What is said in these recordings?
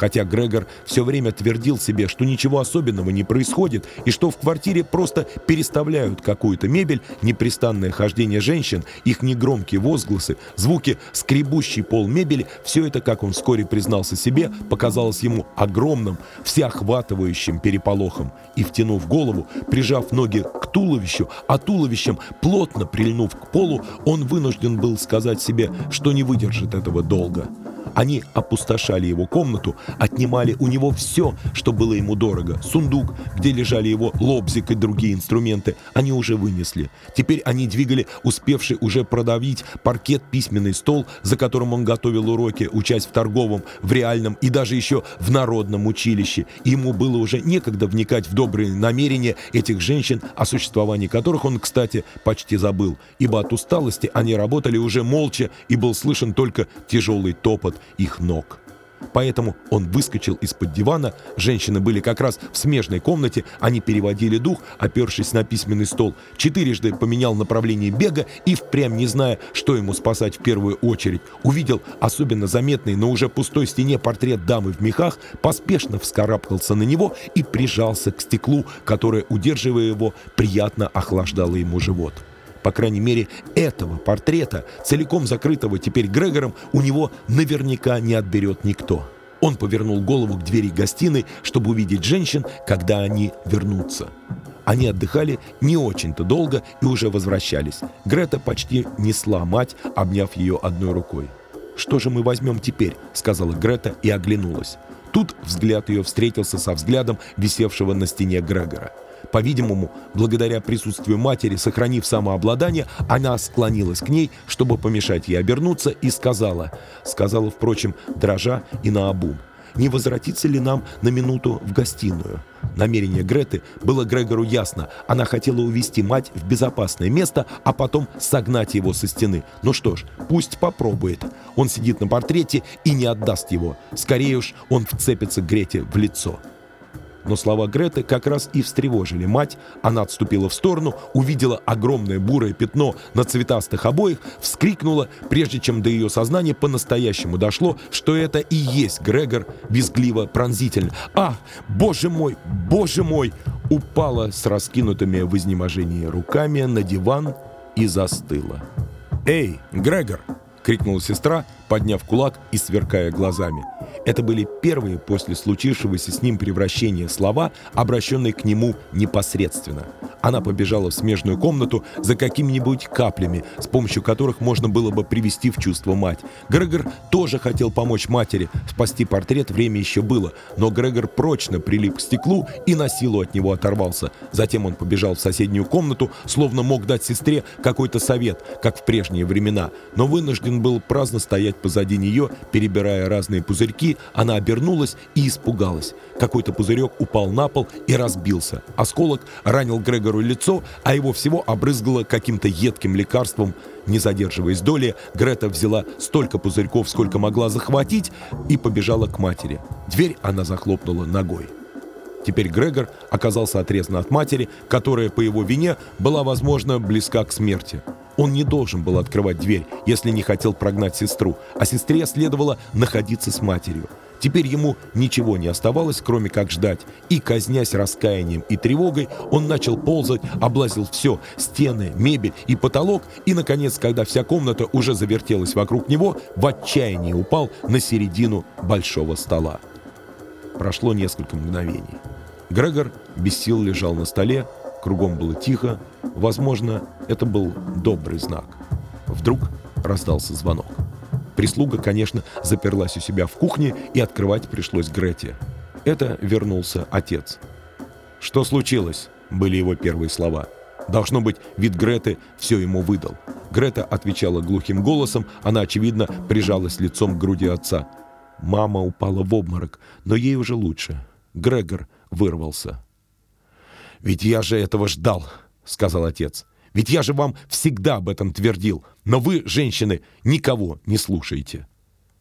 Хотя Грегор все время твердил себе, что ничего особенного не происходит и что в квартире просто переставляют какую-то мебель, непрестанное хождение женщин, их негромкие возгласы, звуки скребущий пол мебели, все это, как он вскоре признался себе, показалось ему огромным, всеохватывающим переполохом. И, втянув голову, прижав ноги к туловищу, а туловищем плотно прильнув к полу, он вынужден был сказать себе, что не выдержит этого долго. Они опустошали его комнату, отнимали у него все, что было ему дорого. Сундук, где лежали его лобзик и другие инструменты, они уже вынесли. Теперь они двигали успевший уже продавить паркет письменный стол, за которым он готовил уроки, учась в торговом, в реальном и даже еще в народном училище. Ему было уже некогда вникать в добрые намерения этих женщин, о существовании которых он, кстати, почти забыл, ибо от усталости они работали уже молча, и был слышен только тяжелый топот их ног. Поэтому он выскочил из-под дивана, женщины были как раз в смежной комнате, они переводили дух, опершись на письменный стол, четырежды поменял направление бега и, впрямь не зная, что ему спасать в первую очередь, увидел особенно заметный на уже пустой стене портрет дамы в мехах, поспешно вскарабкался на него и прижался к стеклу, которое, удерживая его, приятно охлаждало ему живот. По крайней мере, этого портрета, целиком закрытого теперь Грегором, у него наверняка не отберет никто. Он повернул голову к двери гостиной, чтобы увидеть женщин, когда они вернутся. Они отдыхали не очень-то долго и уже возвращались. Грета почти несла мать, обняв ее одной рукой. «Что же мы возьмем теперь?» — сказала Грета и оглянулась. Тут взгляд ее встретился со взглядом висевшего на стене Грегора. По-видимому, благодаря присутствию матери, сохранив самообладание, она склонилась к ней, чтобы помешать ей обернуться, и сказала, сказала, впрочем, дрожа и наобум, не возвратиться ли нам на минуту в гостиную. Намерение Греты было Грегору ясно. Она хотела увести мать в безопасное место, а потом согнать его со стены. Ну что ж, пусть попробует. Он сидит на портрете и не отдаст его. Скорее уж он вцепится Грете в лицо. Но слова Греты как раз и встревожили мать. Она отступила в сторону, увидела огромное бурое пятно на цветастых обоих, вскрикнула, прежде чем до ее сознания по-настоящему дошло, что это и есть Грегор, визгливо пронзительно. «А, боже мой, боже мой!» упала с раскинутыми в изнеможении руками на диван и застыла. «Эй, Грегор!» — крикнула сестра, подняв кулак и сверкая глазами. Это были первые после случившегося с ним превращения слова, обращенные к нему непосредственно. Она побежала в смежную комнату за какими-нибудь каплями, с помощью которых можно было бы привести в чувство мать. Грегор тоже хотел помочь матери. Спасти портрет время еще было, но Грегор прочно прилип к стеклу и на силу от него оторвался. Затем он побежал в соседнюю комнату, словно мог дать сестре какой-то совет, как в прежние времена, но вынужден был праздно стоять позади нее, перебирая разные пузырьки, она обернулась и испугалась. Какой-то пузырек упал на пол и разбился. Осколок ранил Грегору лицо, а его всего обрызгало каким-то едким лекарством. Не задерживаясь доли, Грета взяла столько пузырьков, сколько могла захватить, и побежала к матери. Дверь она захлопнула ногой. Теперь Грегор оказался отрезан от матери, которая по его вине была, возможно, близка к смерти. Он не должен был открывать дверь, если не хотел прогнать сестру, а сестре следовало находиться с матерью. Теперь ему ничего не оставалось, кроме как ждать. И, казнясь раскаянием и тревогой, он начал ползать, облазил все – стены, мебель и потолок, и, наконец, когда вся комната уже завертелась вокруг него, в отчаянии упал на середину большого стола. Прошло несколько мгновений. Грегор без сил лежал на столе, Кругом было тихо. Возможно, это был добрый знак. Вдруг раздался звонок. Прислуга, конечно, заперлась у себя в кухне, и открывать пришлось Грете. Это вернулся отец. «Что случилось?» — были его первые слова. Должно быть, вид Греты все ему выдал. Грета отвечала глухим голосом, она, очевидно, прижалась лицом к груди отца. Мама упала в обморок, но ей уже лучше. Грегор вырвался. «Ведь я же этого ждал», — сказал отец. «Ведь я же вам всегда об этом твердил. Но вы, женщины, никого не слушаете».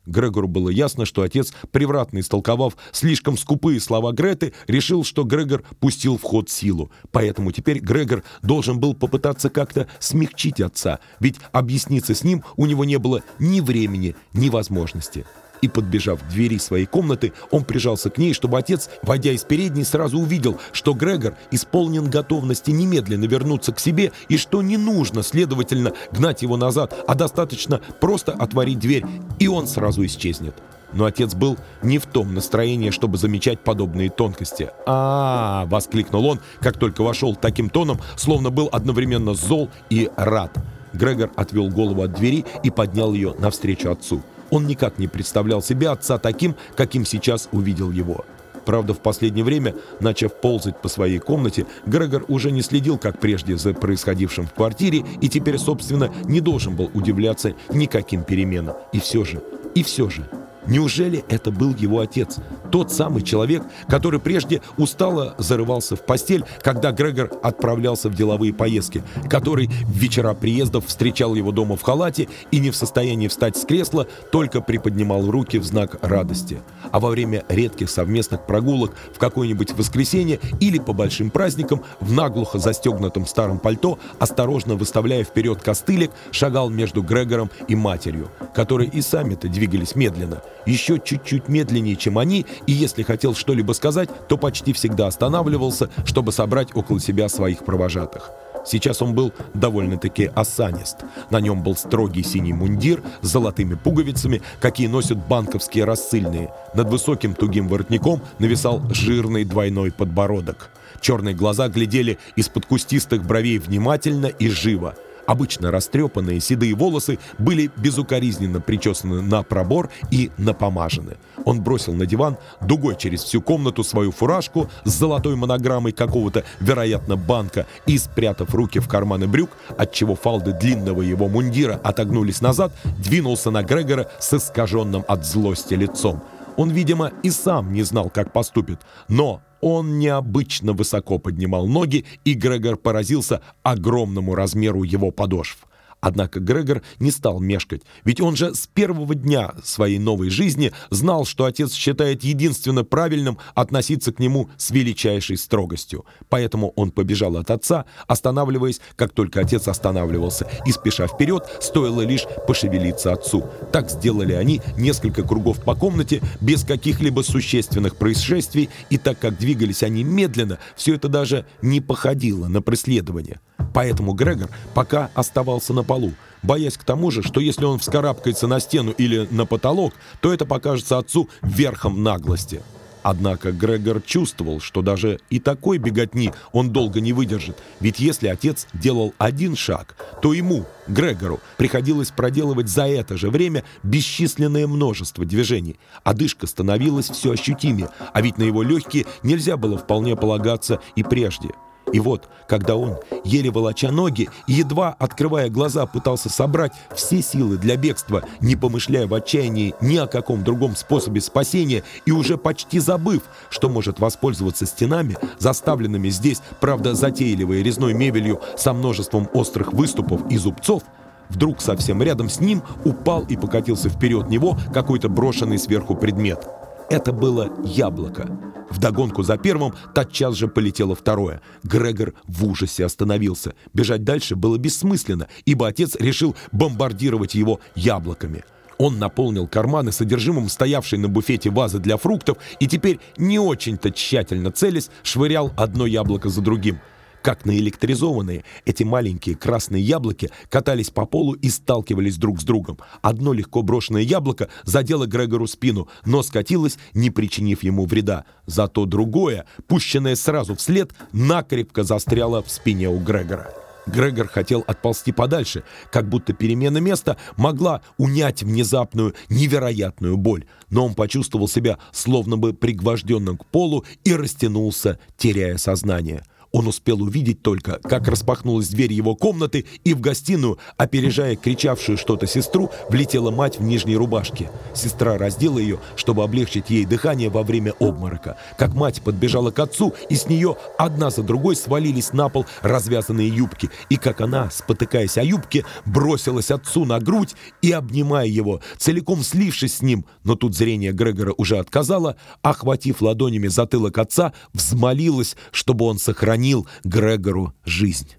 Грегору было ясно, что отец, превратно истолковав слишком скупые слова Греты, решил, что Грегор пустил в ход силу. Поэтому теперь Грегор должен был попытаться как-то смягчить отца, ведь объясниться с ним у него не было ни времени, ни возможности. И, подбежав к двери своей комнаты, он прижался к ней, чтобы отец, войдя из передней, сразу увидел, что Грегор исполнен готовности немедленно вернуться к себе и что не нужно, следовательно, гнать его назад, а достаточно просто отворить дверь, и он сразу исчезнет. Но отец был не в том настроении, чтобы замечать подобные тонкости. а, -а, -а воскликнул он, как только вошел таким тоном, словно был одновременно зол и рад. Грегор отвел голову от двери и поднял ее навстречу отцу. Он никак не представлял себе отца таким, каким сейчас увидел его. Правда, в последнее время, начав ползать по своей комнате, Грегор уже не следил, как прежде, за происходившим в квартире и теперь, собственно, не должен был удивляться никаким переменам. И все же, и все же, Неужели это был его отец? Тот самый человек, который прежде устало зарывался в постель, когда Грегор отправлялся в деловые поездки, который в вечера приездов встречал его дома в халате и не в состоянии встать с кресла, только приподнимал руки в знак радости. А во время редких совместных прогулок в какое-нибудь воскресенье или по большим праздникам в наглухо застегнутом старом пальто, осторожно выставляя вперед костылик, шагал между Грегором и матерью, которые и сами-то двигались медленно – еще чуть-чуть медленнее, чем они, и если хотел что-либо сказать, то почти всегда останавливался, чтобы собрать около себя своих провожатых. Сейчас он был довольно-таки осанист. На нем был строгий синий мундир с золотыми пуговицами, какие носят банковские рассыльные. Над высоким тугим воротником нависал жирный двойной подбородок. Черные глаза глядели из-под кустистых бровей внимательно и живо – Обычно растрепанные седые волосы были безукоризненно причесаны на пробор и напомажены. Он бросил на диван дугой через всю комнату свою фуражку с золотой монограммой какого-то, вероятно, банка и, спрятав руки в карманы брюк, отчего фалды длинного его мундира отогнулись назад, двинулся на Грегора с искаженным от злости лицом. Он, видимо, и сам не знал, как поступит, но он необычно высоко поднимал ноги, и Грегор поразился огромному размеру его подошв. Однако Грегор не стал мешкать, ведь он же с первого дня своей новой жизни знал, что отец считает единственно правильным относиться к нему с величайшей строгостью. Поэтому он побежал от отца, останавливаясь, как только отец останавливался, и спеша вперед, стоило лишь пошевелиться отцу. Так сделали они несколько кругов по комнате, без каких-либо существенных происшествий, и так как двигались они медленно, все это даже не походило на преследование. Поэтому Грегор пока оставался на полу, боясь к тому же, что если он вскарабкается на стену или на потолок, то это покажется отцу верхом наглости. Однако Грегор чувствовал, что даже и такой беготни он долго не выдержит, ведь если отец делал один шаг, то ему, Грегору, приходилось проделывать за это же время бесчисленное множество движений. Одышка становилась все ощутимее, а ведь на его легкие нельзя было вполне полагаться и прежде. И вот, когда он, еле волоча ноги, едва открывая глаза, пытался собрать все силы для бегства, не помышляя в отчаянии ни о каком другом способе спасения и уже почти забыв, что может воспользоваться стенами, заставленными здесь, правда, затейливой резной мебелью со множеством острых выступов и зубцов, вдруг совсем рядом с ним упал и покатился вперед него какой-то брошенный сверху предмет. Это было яблоко. Вдогонку за первым тотчас же полетело второе. Грегор в ужасе остановился. Бежать дальше было бессмысленно, ибо отец решил бомбардировать его яблоками. Он наполнил карманы содержимым стоявшей на буфете вазы для фруктов и теперь не очень-то тщательно целясь швырял одно яблоко за другим. Как наэлектризованные, эти маленькие красные яблоки катались по полу и сталкивались друг с другом. Одно легко брошенное яблоко задело Грегору спину, но скатилось, не причинив ему вреда. Зато другое, пущенное сразу вслед, накрепко застряло в спине у Грегора. Грегор хотел отползти подальше, как будто перемена места могла унять внезапную, невероятную боль, но он почувствовал себя словно бы пригвожденным к полу и растянулся, теряя сознание. Он успел увидеть только, как распахнулась дверь его комнаты, и в гостиную, опережая кричавшую что-то сестру, влетела мать в нижней рубашке. Сестра раздела ее, чтобы облегчить ей дыхание во время обморока. Как мать подбежала к отцу, и с нее одна за другой свалились на пол развязанные юбки. И как она, спотыкаясь о юбке, бросилась отцу на грудь и, обнимая его, целиком слившись с ним, но тут зрение Грегора уже отказало, охватив ладонями затылок отца, взмолилась, чтобы он сохранил сохранил Грегору жизнь.